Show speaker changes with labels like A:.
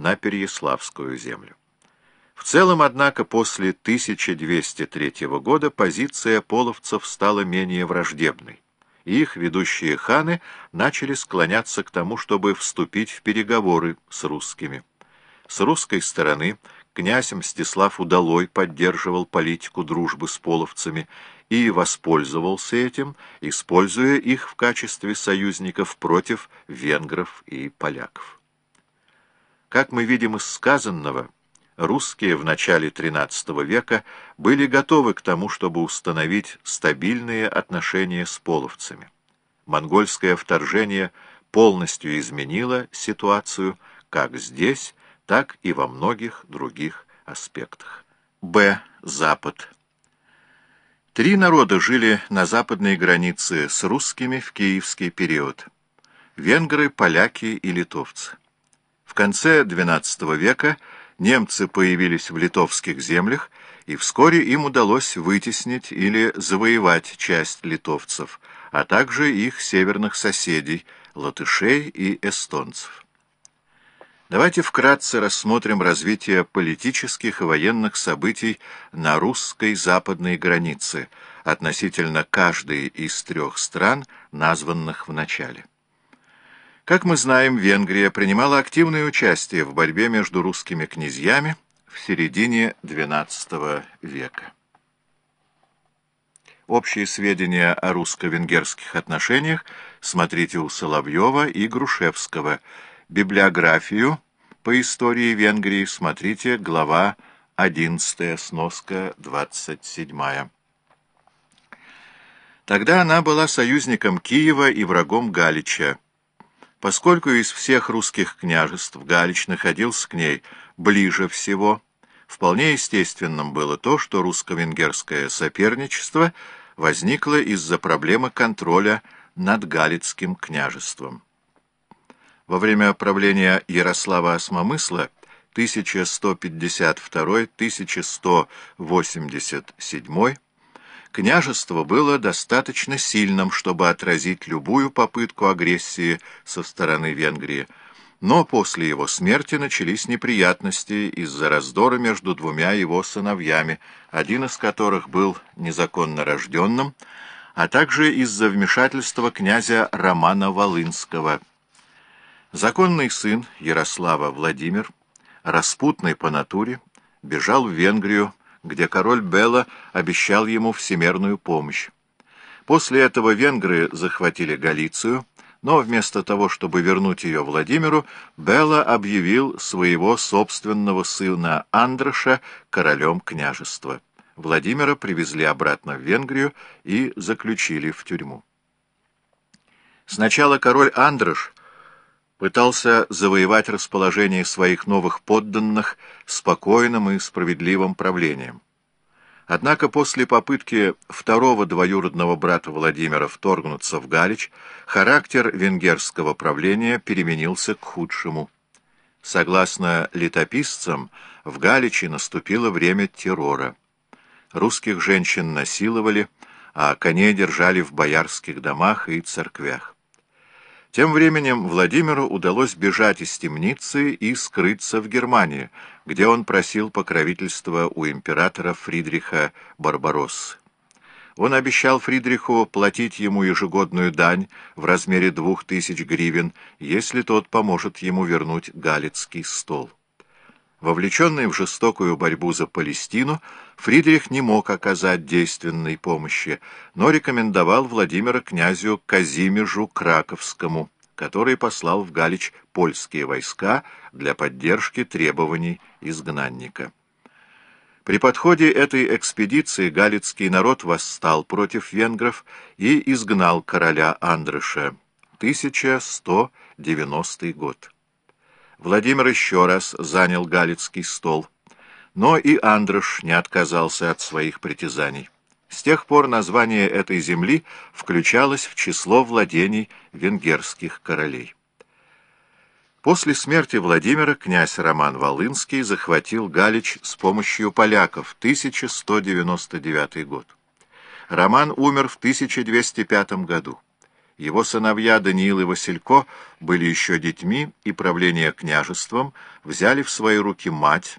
A: на Переяславскую землю. В целом, однако, после 1203 года позиция половцев стала менее враждебной, и их ведущие ханы начали склоняться к тому, чтобы вступить в переговоры с русскими. С русской стороны князь Мстислав Удалой поддерживал политику дружбы с половцами и воспользовался этим, используя их в качестве союзников против венгров и поляков. Как мы видим из сказанного, русские в начале XIII века были готовы к тому, чтобы установить стабильные отношения с половцами. Монгольское вторжение полностью изменило ситуацию как здесь, так и во многих других аспектах. Б. Запад. Три народа жили на западной границе с русскими в киевский период. Венгры, поляки и литовцы. В конце XII века немцы появились в литовских землях, и вскоре им удалось вытеснить или завоевать часть литовцев, а также их северных соседей, латышей и эстонцев. Давайте вкратце рассмотрим развитие политических и военных событий на русской западной границе относительно каждой из трех стран, названных в начале. Как мы знаем, Венгрия принимала активное участие в борьбе между русскими князьями в середине XII века. Общие сведения о русско-венгерских отношениях смотрите у Соловьева и Грушевского – Библиографию по истории Венгрии смотрите глава 11, сноска 27. Тогда она была союзником Киева и врагом Галича. Поскольку из всех русских княжеств Галич находился к ней ближе всего, вполне естественным было то, что русско-венгерское соперничество возникло из-за проблемы контроля над Галицким княжеством. Во время правления Ярослава Осмомысла 1152-1187 княжество было достаточно сильным, чтобы отразить любую попытку агрессии со стороны Венгрии, но после его смерти начались неприятности из-за раздора между двумя его сыновьями, один из которых был незаконно рожденным, а также из-за вмешательства князя Романа Волынского – Законный сын Ярослава Владимир, распутный по натуре, бежал в Венгрию, где король Бела обещал ему всемерную помощь. После этого венгры захватили Галицию, но вместо того, чтобы вернуть ее Владимиру, Бела объявил своего собственного сына Андроша королем княжества. Владимира привезли обратно в Венгрию и заключили в тюрьму. Сначала король Андрош пытался завоевать расположение своих новых подданных спокойным и справедливым правлением. Однако после попытки второго двоюродного брата Владимира вторгнуться в Галич, характер венгерского правления переменился к худшему. Согласно летописцам, в Галиче наступило время террора. Русских женщин насиловали, а коней держали в боярских домах и церквях. Тем временем Владимиру удалось бежать из темницы и скрыться в Германии, где он просил покровительства у императора Фридриха Барбароссы. Он обещал Фридриху платить ему ежегодную дань в размере двух тысяч гривен, если тот поможет ему вернуть Галицкий стол. Вовлеченный в жестокую борьбу за Палестину, Фридрих не мог оказать действенной помощи, но рекомендовал Владимира князю Казимежу Краковскому, который послал в Галич польские войска для поддержки требований изгнанника. При подходе этой экспедиции галицкий народ восстал против венгров и изгнал короля Андроша. 1190 год. Владимир еще раз занял Галицкий стол. Но и Андрош не отказался от своих притязаний. С тех пор название этой земли включалось в число владений венгерских королей. После смерти Владимира князь Роман Волынский захватил Галич с помощью поляков 1199 год. Роман умер в 1205 году. Его сыновья Даниил и Василько были еще детьми, и правление княжеством взяли в свои руки мать,